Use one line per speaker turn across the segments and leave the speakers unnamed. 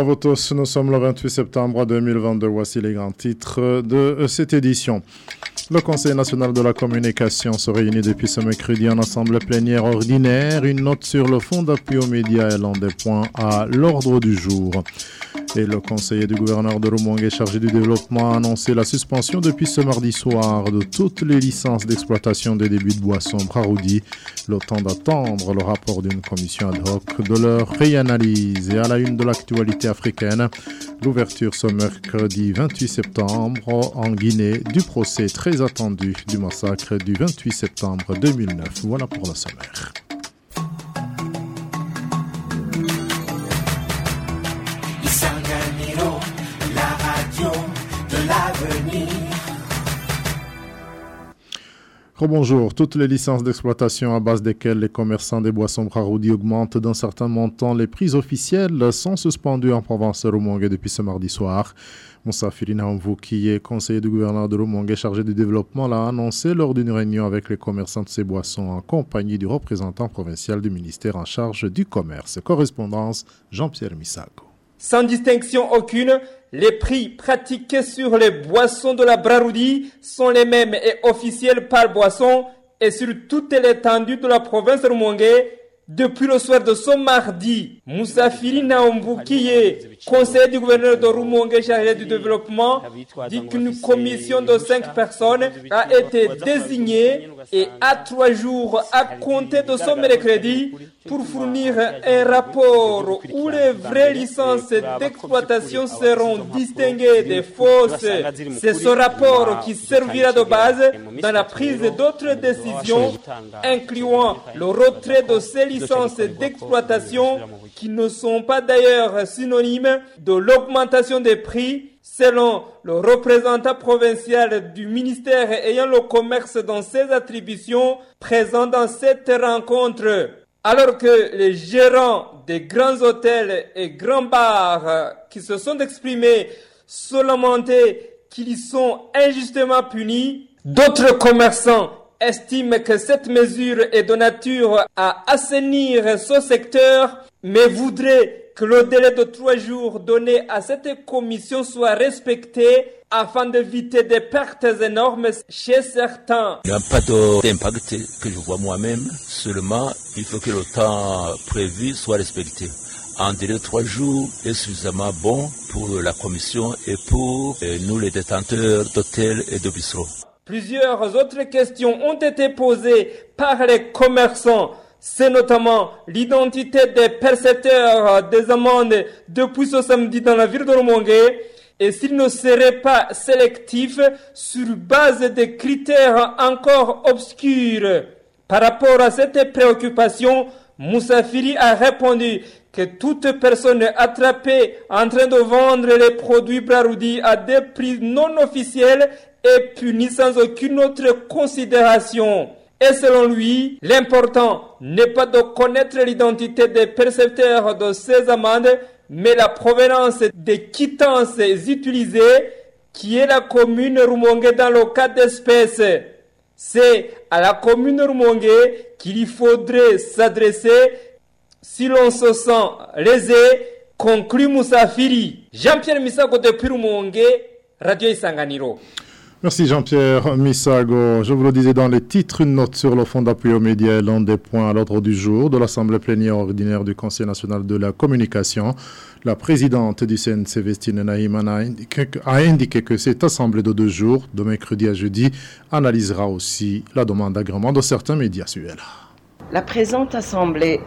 À tous, nous sommes le 28 septembre 2022. Voici les grands titres de cette édition. Le Conseil national de la communication se réunit depuis ce mercredi en assemblée plénière ordinaire. Une note sur le fonds d'appui aux médias est l'un des points à l'ordre du jour. Et le conseiller du gouverneur de Rumongue chargé du développement a annoncé la suspension depuis ce mardi soir de toutes les licences d'exploitation des débuts de boissons Braroudi, le temps d'attendre le rapport d'une commission ad hoc de leur réanalyse. Et à la une de l'actualité africaine, l'ouverture ce mercredi 28 septembre en Guinée du procès très attendu du massacre du 28 septembre 2009. Voilà pour le sommaire. Bonjour. Toutes les licences d'exploitation à base desquelles les commerçants des boissons Braroudi augmentent d'un certain montant les prix officiels sont suspendues en province Rumongue depuis ce mardi soir. Moussa Firina qui est conseiller du gouverneur de Rumongue chargé du développement, l'a annoncé lors d'une réunion avec les commerçants de ces boissons en compagnie du représentant provincial du ministère en charge du commerce. Correspondance Jean-Pierre Misago.
Sans distinction aucune, les prix pratiqués sur les boissons de la Braroudi sont les mêmes et officiels par boisson et sur toute l'étendue de la province de Rumongue depuis le soir de ce mardi, Moussafiri Naombu, qui est conseiller du gouverneur de Rumongue chargé du développement, dit qu'une commission de cinq personnes a été désignée et a trois jours à compter de ce mercredi pour fournir un rapport où les vraies licences d'exploitation seront distinguées des fausses. C'est ce rapport qui servira de base dans la prise d'autres décisions, incluant le retrait de ces licences d'exploitation qui ne sont pas d'ailleurs synonymes de l'augmentation des prix selon le représentant provincial du ministère ayant le commerce dans ses attributions présent dans cette rencontre. Alors que les gérants des grands hôtels et grands bars qui se sont exprimés se lamentaient qu'ils sont injustement punis, d'autres commerçants estiment que cette mesure est de nature à assainir ce secteur, mais voudraient que le délai de trois jours donné à cette commission soit respecté afin d'éviter des pertes énormes chez certains.
Il n'y a pas d'impact que je vois moi-même, seulement il faut que le temps prévu soit respecté. Un délai de trois jours est suffisamment bon pour la commission et pour euh, nous les détenteurs d'hôtels et de bistrots.
Plusieurs autres questions ont été posées par les commerçants. C'est notamment l'identité des percepteurs des amendes depuis ce samedi dans la ville de Rumongue et s'ils ne seraient pas sélectifs sur base de critères encore obscurs. Par rapport à cette préoccupation, Moussafiri a répondu que toute personne attrapée en train de vendre les produits Braroudi à des prix non officiels est punie sans aucune autre considération. Et selon lui, l'important n'est pas de connaître l'identité des percepteurs de ces amendes, mais la provenance des quittances utilisées, qui est la commune Rumongue dans le cas d'espèces. C'est à la commune Rumongue qu'il faudrait s'adresser si l'on se sent lésé, conclut Moussafiri. Jean-Pierre Misago depuis Rumongue, Radio Isanganiro.
Merci Jean-Pierre Misago. Je vous le disais dans les titres, une note sur le fonds d'appui aux médias est l'un des points à l'ordre du jour de l'Assemblée plénière ordinaire du Conseil national de la communication. La présidente du CNC, Vestine Naïman, a indiqué, que cette assemblée de deux jours, de mercredi à jeudi, analysera aussi la demande d'agrément de certains médias suédois.
La présente assemblée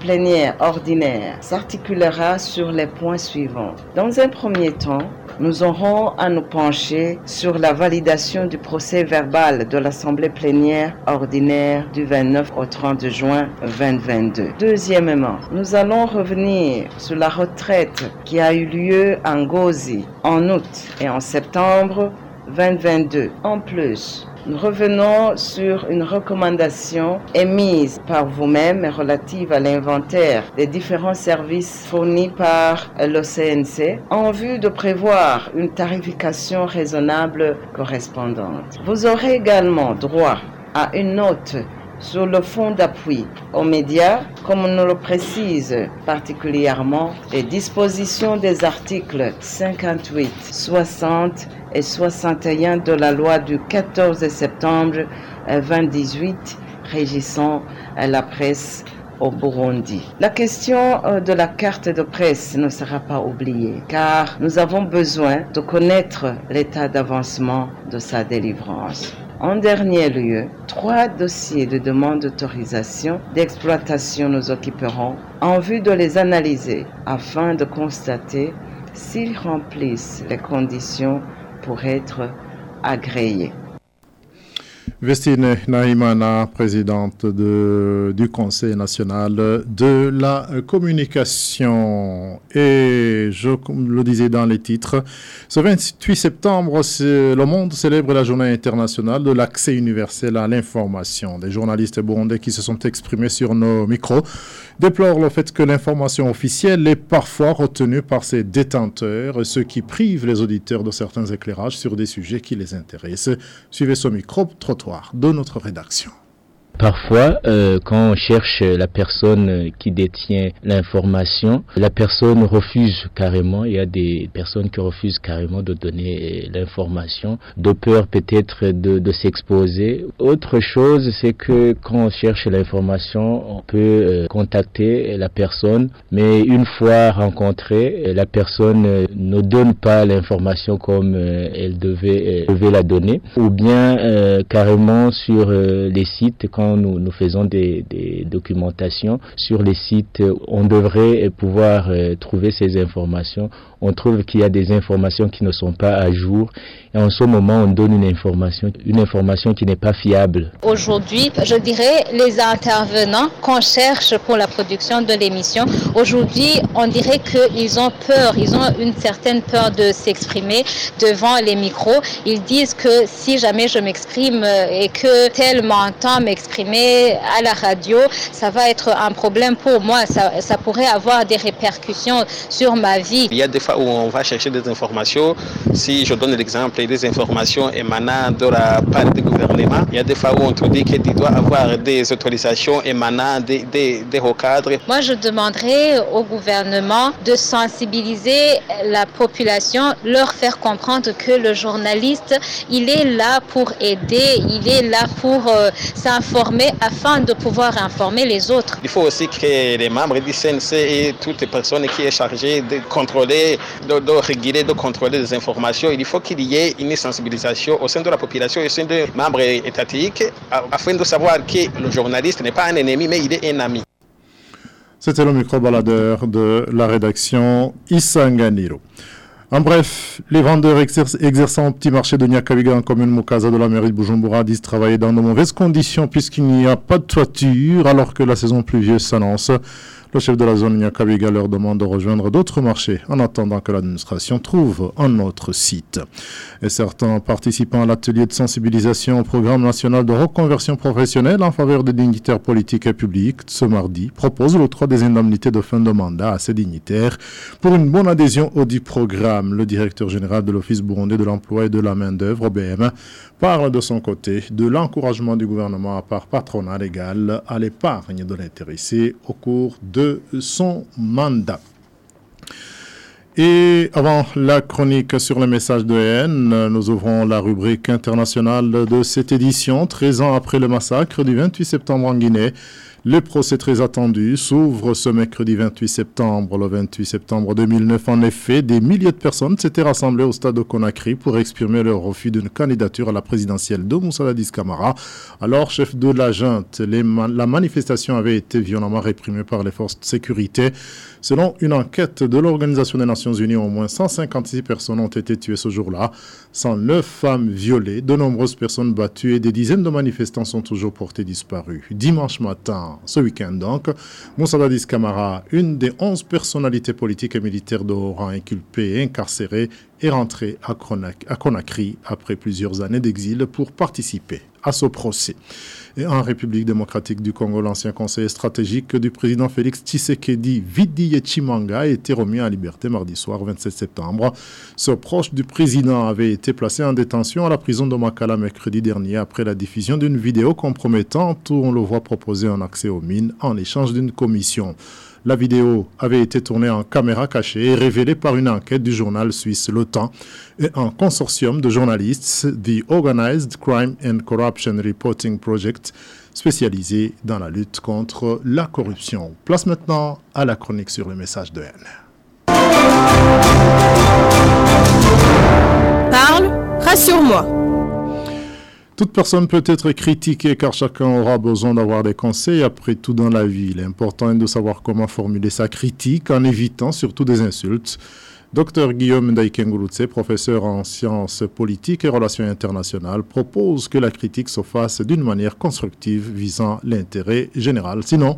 plénière ordinaire s'articulera sur les points suivants. Dans un premier temps, nous aurons à nous pencher sur la validation du procès verbal de l'assemblée plénière ordinaire du 29 au 30 juin 2022. Deuxièmement, nous allons revenir sur la retraite qui a eu lieu en Gozi en août et en septembre 2022. En plus, nous revenons sur une recommandation émise par vous-même relative à l'inventaire des différents services fournis par l'OCNC en vue de prévoir une tarification raisonnable correspondante. Vous aurez également droit à une note sur le fonds d'appui aux médias, comme nous le précise particulièrement les dispositions des articles 58, 60 et 61 de la loi du 14 septembre 2018 régissant la presse au Burundi. La question euh, de la carte de presse ne sera pas oubliée car nous avons besoin de connaître l'état d'avancement de sa délivrance. En dernier lieu, trois dossiers de demande d'autorisation d'exploitation nous occuperont en vue de les analyser afin de constater s'ils remplissent les conditions pour être agréés.
Vestine Naïmana, présidente du Conseil national de la communication. Et je le disais dans les titres, ce 28 septembre, le monde célèbre la journée internationale de l'accès universel à l'information. Des journalistes burundais qui se sont exprimés sur nos micros déplorent le fait que l'information officielle est parfois retenue par ses détenteurs, ce qui prive les auditeurs de certains éclairages sur des sujets qui les intéressent. Suivez ce de notre rédaction.
Parfois, euh, quand on cherche la personne qui détient l'information, la personne refuse carrément. Il y a des personnes qui refusent carrément de donner l'information, de peur peut-être de, de s'exposer. Autre chose, c'est que quand on cherche l'information, on peut euh, contacter la personne, mais une fois rencontrée, la personne euh, ne donne pas l'information comme elle devait, devait la donner, ou bien carrément sur les sites quand nous, faisons des, documentations sur les sites, on devrait pouvoir euh, trouver ces informations. On trouve qu'il y a des informations qui ne sont pas à jour et en ce moment on donne une information, une information qui n'est pas fiable.
Aujourd'hui, je dirais les intervenants qu'on cherche pour la production de l'émission, aujourd'hui on dirait qu'ils ont peur, ils ont une certaine peur de s'exprimer devant les micros. Ils disent que si jamais je m'exprime euh, et que tel m'entend m'exprimer à la radio, ça va être un problème pour moi, ça, ça pourrait avoir des répercussions sur ma vie.
Il y a des fois où on va chercher des informations, si je donne l'exemple des informations émanant de la part du gouvernement. Il y a des fois où on te dit que tu dois avoir des autorisations émanant des, des, des recadres.
Moi, je demanderais au gouvernement de sensibiliser la population, leur faire comprendre que le journaliste, il est là pour aider, il est là pour euh, s'informer afin de pouvoir informer les autres.
Il faut aussi que les membres du CNC et toutes les personnes qui sont chargées de contrôler, de, de réguler, de contrôler les informations, il faut qu'il y ait une sensibilisation au sein de la population et au sein des membres étatiques afin de savoir que le journaliste n'est pas un ennemi, mais il est un ami.
C'était le micro-baladeur de la rédaction Isanganiro. En bref, les vendeurs exerçant au petit marché de Nyakabiga en commune Mukaza de la mairie de Bujumbura disent travailler dans de mauvaises conditions puisqu'il n'y a pas de toiture alors que la saison pluvieuse s'annonce. Le chef de la zone Nyakabiga leur demande de rejoindre d'autres marchés en attendant que l'administration trouve un autre site. Et certains participants à l'atelier de sensibilisation au programme national de reconversion professionnelle en faveur des dignitaires politiques et publics ce mardi proposent l'octroi des indemnités de fin de mandat à ces dignitaires pour une bonne adhésion au dit programme. Le directeur général de l'Office burundais de l'emploi et de la main-d'œuvre, OBM, parle de son côté de l'encouragement du gouvernement à part patronat légal à l'épargne de l'intéressé au cours de son mandat. Et avant la chronique sur les messages de haine, nous ouvrons la rubrique internationale de cette édition, 13 ans après le massacre du 28 septembre en Guinée. Le procès très attendu s'ouvre ce mercredi 28 septembre. Le 28 septembre 2009, en effet, des milliers de personnes s'étaient rassemblées au stade de Conakry pour exprimer leur refus d'une candidature à la présidentielle de Moussa Dadis Camara, alors chef de la junte. la manifestation avait été violemment réprimée par les forces de sécurité. Selon une enquête de l'Organisation des Nations Unies, au moins 156 personnes ont été tuées ce jour-là, 109 femmes violées, de nombreuses personnes battues et des dizaines de manifestants sont toujours portés disparus. Dimanche matin, ce week-end donc, Moussa Dadis une des 11 personnalités politiques et militaires de haut inculpées et incarcérées, est rentrée à Conakry après plusieurs années d'exil pour participer à ce procès. En République démocratique du Congo, l'ancien conseiller stratégique du président Félix Tshisekedi, Vidi Chimanga, a été remis en liberté mardi soir 27 septembre. Ce proche du président avait été placé en détention à la prison de Makala mercredi dernier après la diffusion d'une vidéo compromettante où on le voit proposer un accès aux mines en échange d'une commission. La vidéo avait été tournée en caméra cachée et révélée par une enquête du journal suisse Le Temps et un consortium de journalistes, The Organized Crime and Corruption Reporting Project, spécialisé dans la lutte contre la corruption. Place maintenant à la chronique sur les messages de haine.
Parle, rassure-moi.
Toute personne peut être critiquée car chacun aura besoin d'avoir des conseils après tout dans la vie. L'important est de savoir comment formuler sa critique en évitant surtout des insultes. Dr Guillaume Ndaikengurutse, professeur en sciences politiques et relations internationales, propose que la critique se fasse d'une manière constructive visant l'intérêt général. Sinon,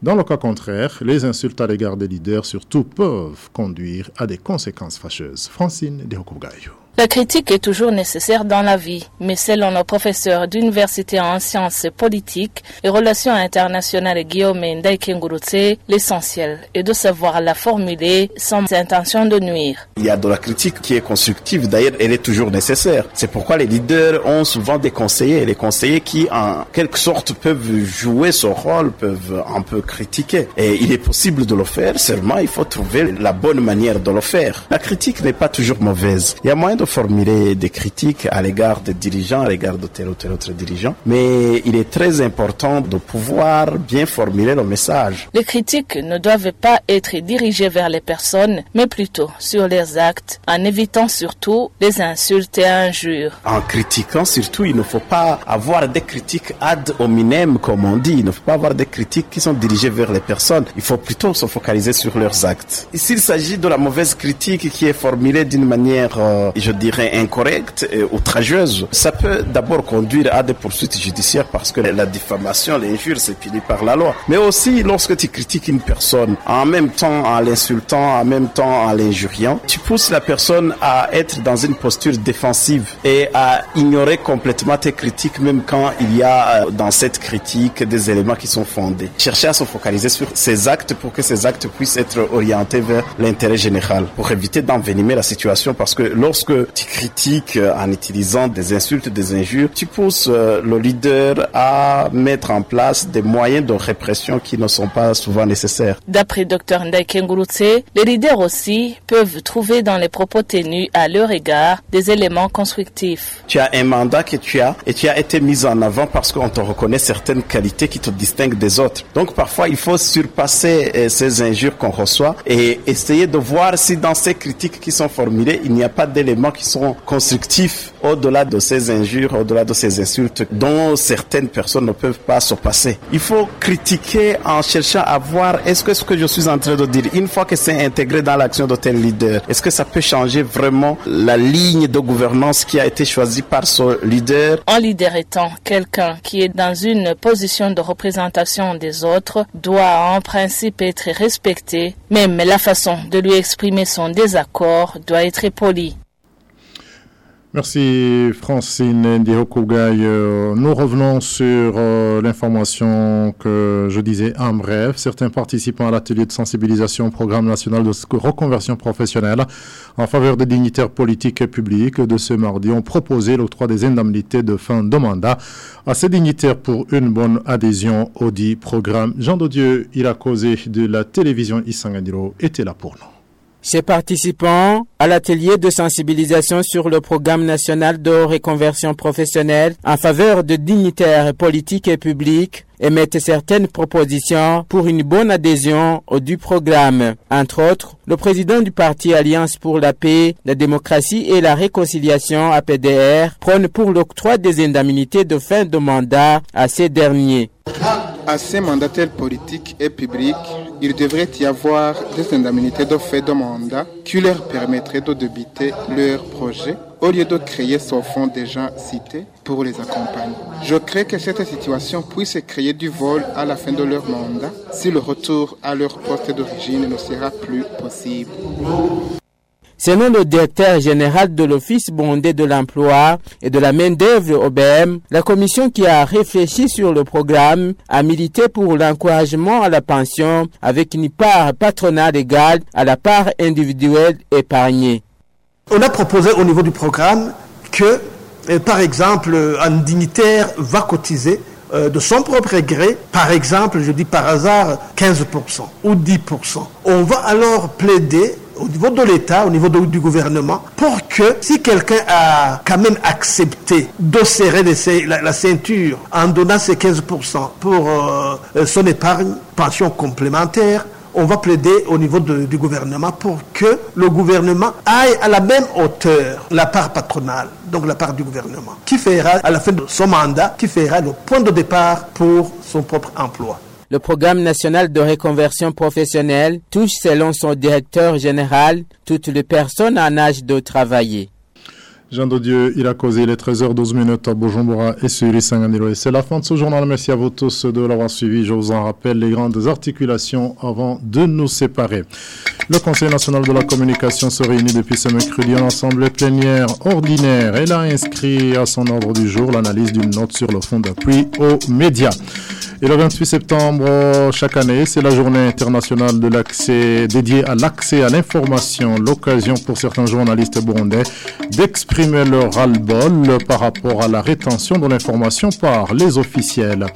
dans le cas contraire, les insultes à l'égard des leaders surtout peuvent conduire à des conséquences fâcheuses. Francine Dehokugayo.
La critique est toujours nécessaire dans la vie, mais selon nos professeurs d'université en sciences politiques et relations internationales Guillaume Ndaikengurutse, l'essentiel est de savoir la formuler sans intention de nuire.
Il y a de la critique qui est constructive, d'ailleurs elle est toujours nécessaire. C'est pourquoi les leaders ont souvent des conseillers, les conseillers qui en quelque sorte peuvent jouer ce rôle, peuvent un peu critiquer. Et il est possible de le faire, seulement il faut trouver la bonne manière de le faire. La critique n'est pas toujours mauvaise. Il y a moyen de formuler des critiques à l'égard des dirigeants, à l'égard de tel ou tel autre dirigeant, mais il est très important de pouvoir bien formuler le message.
Les critiques ne doivent pas être dirigées vers les personnes, mais plutôt sur leurs actes, en évitant surtout les insultes et injures.
En critiquant surtout, il ne faut pas avoir des critiques ad hominem, comme on dit. Il ne faut pas avoir des critiques qui sont dirigées vers les personnes. Il faut plutôt se focaliser sur leurs actes. S'il s'agit de la mauvaise critique qui est formulée d'une manière, euh, je dirais, incorrecte et outrageuse, ça peut d'abord conduire à des poursuites judiciaires parce que la diffamation, l'injure, c'est puni par la loi. Mais aussi, lorsque tu critiques une personne, en même temps en l'insultant, en même temps en l'injuriant, tu pousses la personne à être dans une posture défensive et à ignorer complètement tes critiques, même quand il y a euh, dans cette critique des éléments qui sont fondés. Chercher à se focaliser sur ces actes pour que ces actes puissent être orientés vers l'intérêt général, pour éviter d'envenimer la situation parce que lorsque tu critiques euh, en utilisant des insultes, des injures, tu pousses euh, le leader à mettre en place des moyens de répression qui ne sont pas souvent nécessaires.
D'après Dr Ndaikengurutse, les leaders aussi peuvent trouver dans les propos tenus à leur égard des éléments constructifs.
Tu as un mandat que tu as et tu as été mis en avant parce qu'on te reconnaît certaines qualités qui te distinguent des autres. Donc parfois, il faut surpasser euh, ces injures qu'on reçoit et essayer de voir si dans ces critiques qui sont formulées, il n'y a pas d'éléments qui sont constructifs au-delà de ces injures, au-delà de ces insultes dont certaines personnes ne peuvent pas se passer. Il faut critiquer en cherchant à voir est-ce que ce que je suis en train de dire, une fois que c'est intégré dans l'action de tel leader, est-ce que ça peut changer vraiment la ligne de gouvernance qui a été choisie par ce leader?
Un leader étant quelqu'un qui est dans une position de représentation des autres doit en principe être respecté, même la façon de lui exprimer son désaccord doit être polie.
Merci Francine Ndihokougaï. Nous revenons sur euh, l'information que je disais en bref. Certains participants à l'atelier de sensibilisation au programme national de reconversion professionnelle en faveur des dignitaires politiques et publics de ce mardi ont proposé l'octroi des indemnités de fin de mandat à ces dignitaires pour une bonne adhésion au dit programme. Jean Dodieu, il a causé de la télévision Isanganiro, était là pour nous.
Ces participants à l'atelier de sensibilisation sur le programme national de reconversion professionnelle en faveur de dignitaires politiques et publics émettent certaines propositions pour une bonne adhésion au du programme. Entre autres, le président du parti Alliance pour la paix, la démocratie et la réconciliation APDR prône pour l'octroi des indemnités de fin de mandat à ces derniers.
À ces mandataires politiques et publics, il devrait y avoir des indemnités de fait de mandat qui leur permettraient de débiter leurs projets au lieu de créer ce fonds déjà cité pour les accompagner. Je crains que cette situation puisse créer du vol à la fin de leur mandat si le retour à leur poste d'origine ne sera plus possible.
Selon le directeur général de l'Office bondé de l'emploi et de la main-d'œuvre OBM, la commission qui a réfléchi sur le programme a milité pour l'encouragement à la pension avec une part patronale égale à la part individuelle épargnée.
On a proposé au niveau du programme que, euh, par exemple, un dignitaire va cotiser euh, de son propre gré, par exemple, je dis par hasard, 15% ou 10%. On va alors plaider au niveau de l'État, au niveau du gouvernement, pour que si quelqu'un a quand même accepté de serrer la, ceinture en donnant ses 15% pour euh, son épargne, pension complémentaire, on va plaider au niveau du gouvernement pour que le gouvernement aille à la même hauteur la part patronale, donc la part du gouvernement, qui fera à la fin de son mandat, qui fera le point de départ pour son propre emploi.
Le programme national de reconversion professionnelle touche, selon son directeur général, toutes les personnes en âge de travailler.
Jean de Dieu, il a causé les 13h12 minutes à Bujumbura et sur Isanganiro. Et c'est la fin de ce journal. Merci à vous tous de l'avoir suivi. Je vous en rappelle les grandes articulations avant de nous séparer. Le Conseil national de la communication se réunit depuis ce mercredi en assemblée plénière ordinaire. Elle a inscrit à son ordre du jour l'analyse d'une note sur le fonds d'appui aux médias. Et le 28 septembre, chaque année, c'est la journée internationale de l'accès, dédiée à l'accès à l'information, l'occasion pour certains journalistes burundais d'exprimer leur ras-le-bol par rapport à la rétention de l'information par les officiels.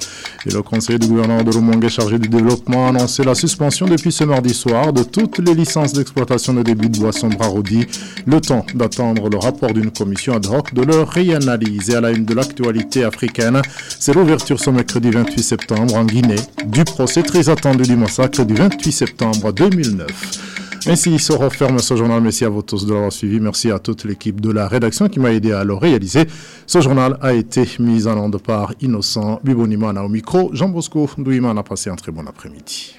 Et le conseiller du gouvernement de Rumongue chargé du développement a annoncé la suspension depuis ce mardi soir de toutes les licences d'exploitation de débit de boissons Brarodi, le temps d'attendre le rapport d'une commission ad hoc de leur réanalyse. Et à la une de l'actualité africaine, c'est l'ouverture ce mercredi 28 septembre en Guinée du procès très attendu du massacre du 28 septembre 2009. Ainsi se referme ce journal. Merci à vous tous de l'avoir suivi. Merci à toute l'équipe de la rédaction qui m'a aidé à le réaliser. Ce journal a été mis en onde par Innocent Bibonimana au micro. Jean Bosco Ndouimana a passé un très bon après-midi.